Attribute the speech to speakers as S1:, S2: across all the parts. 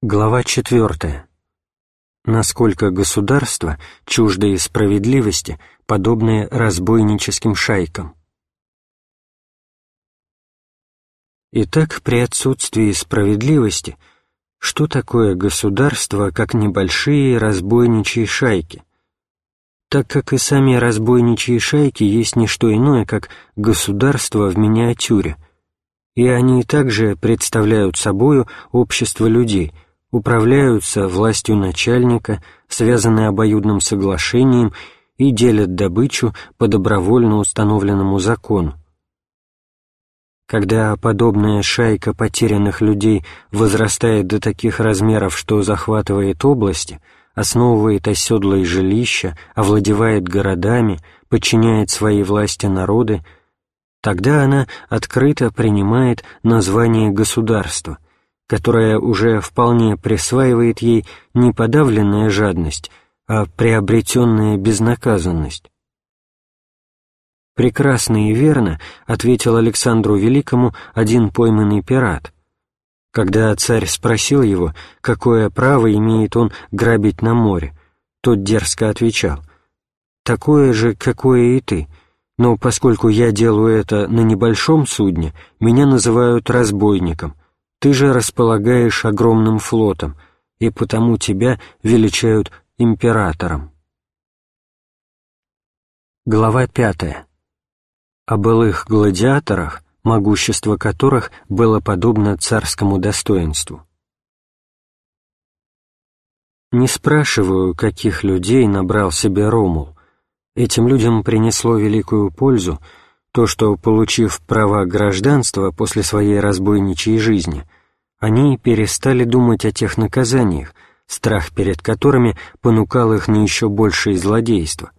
S1: Глава 4. Насколько государство, чуждое справедливости, подобное разбойническим шайкам. Итак, при отсутствии справедливости, что такое государство, как небольшие разбойничьи шайки? Так как и сами разбойничьи шайки есть не что иное, как государство в миниатюре, и они также представляют собою общество людей – управляются властью начальника, связаны обоюдным соглашением и делят добычу по добровольно установленному закону. Когда подобная шайка потерянных людей возрастает до таких размеров, что захватывает области, основывает оседлые жилища, овладевает городами, подчиняет своей власти народы, тогда она открыто принимает название государства – которая уже вполне присваивает ей не подавленная жадность, а приобретенная безнаказанность. «Прекрасно и верно», — ответил Александру Великому один пойманный пират. Когда царь спросил его, какое право имеет он грабить на море, тот дерзко отвечал, «Такое же, какое и ты, но поскольку я делаю это на небольшом судне, меня называют разбойником, ты же располагаешь огромным флотом, и потому тебя величают императором. Глава пятая. О былых гладиаторах, могущество которых было подобно царскому достоинству. Не спрашиваю, каких людей набрал себе Ромул. Этим людям принесло великую пользу — то, что, получив права гражданства после своей разбойничьей жизни, они перестали думать о тех наказаниях, страх перед которыми понукал их на еще большее злодейство.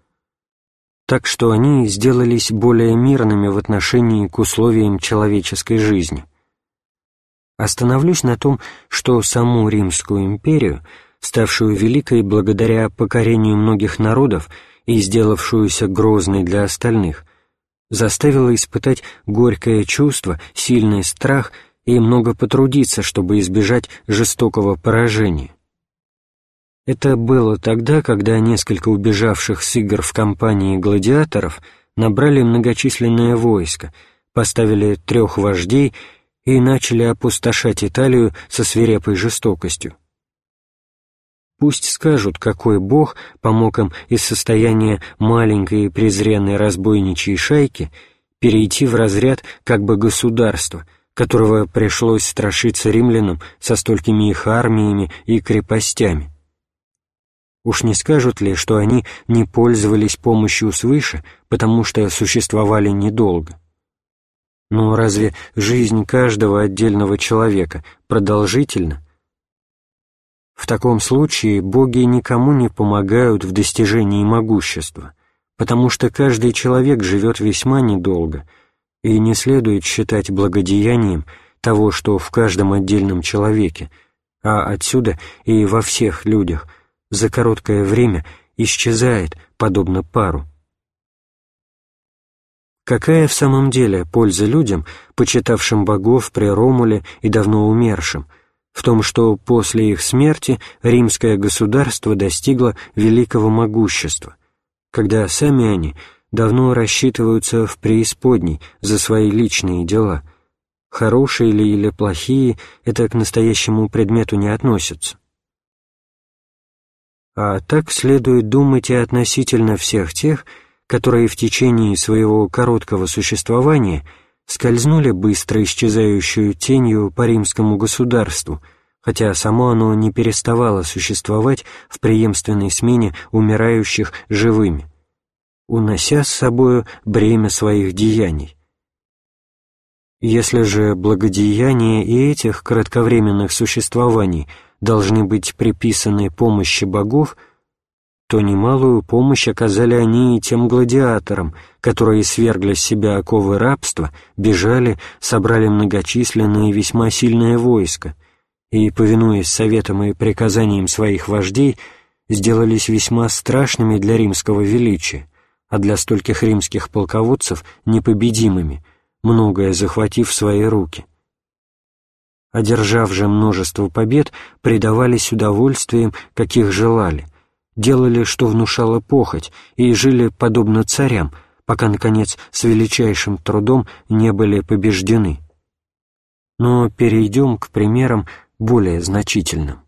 S1: Так что они сделались более мирными в отношении к условиям человеческой жизни. Остановлюсь на том, что саму Римскую империю, ставшую великой благодаря покорению многих народов и сделавшуюся грозной для остальных, заставило испытать горькое чувство, сильный страх и много потрудиться, чтобы избежать жестокого поражения. Это было тогда, когда несколько убежавших с игр в компании гладиаторов набрали многочисленное войско, поставили трех вождей и начали опустошать Италию со свирепой жестокостью. Пусть скажут, какой бог помог им из состояния маленькой и презренной разбойничьей шайки перейти в разряд как бы государства, которого пришлось страшиться римлянам со столькими их армиями и крепостями. Уж не скажут ли, что они не пользовались помощью свыше, потому что существовали недолго? Но разве жизнь каждого отдельного человека продолжительна, в таком случае боги никому не помогают в достижении могущества, потому что каждый человек живет весьма недолго, и не следует считать благодеянием того, что в каждом отдельном человеке, а отсюда и во всех людях, за короткое время исчезает, подобно пару. Какая в самом деле польза людям, почитавшим богов при Ромуле и давно умершим, в том, что после их смерти римское государство достигло великого могущества, когда сами они давно рассчитываются в преисподней за свои личные дела. Хорошие ли или плохие, это к настоящему предмету не относится. А так следует думать и относительно всех тех, которые в течение своего короткого существования – скользнули быстро исчезающую тенью по римскому государству, хотя само оно не переставало существовать в преемственной смене умирающих живыми, унося с собою бремя своих деяний. Если же благодеяния и этих кратковременных существований должны быть приписаны помощи богов – то немалую помощь оказали они и тем гладиаторам, которые свергли с себя оковы рабства, бежали, собрали многочисленное и весьма сильное войско, и, повинуясь советам и приказаниям своих вождей, сделались весьма страшными для римского величия, а для стольких римских полководцев непобедимыми, многое захватив в свои руки. одержав же множество побед, предавались удовольствиям, каких желали, делали, что внушало похоть, и жили подобно царям, пока, наконец, с величайшим трудом не были побеждены. Но перейдем к примерам более значительным.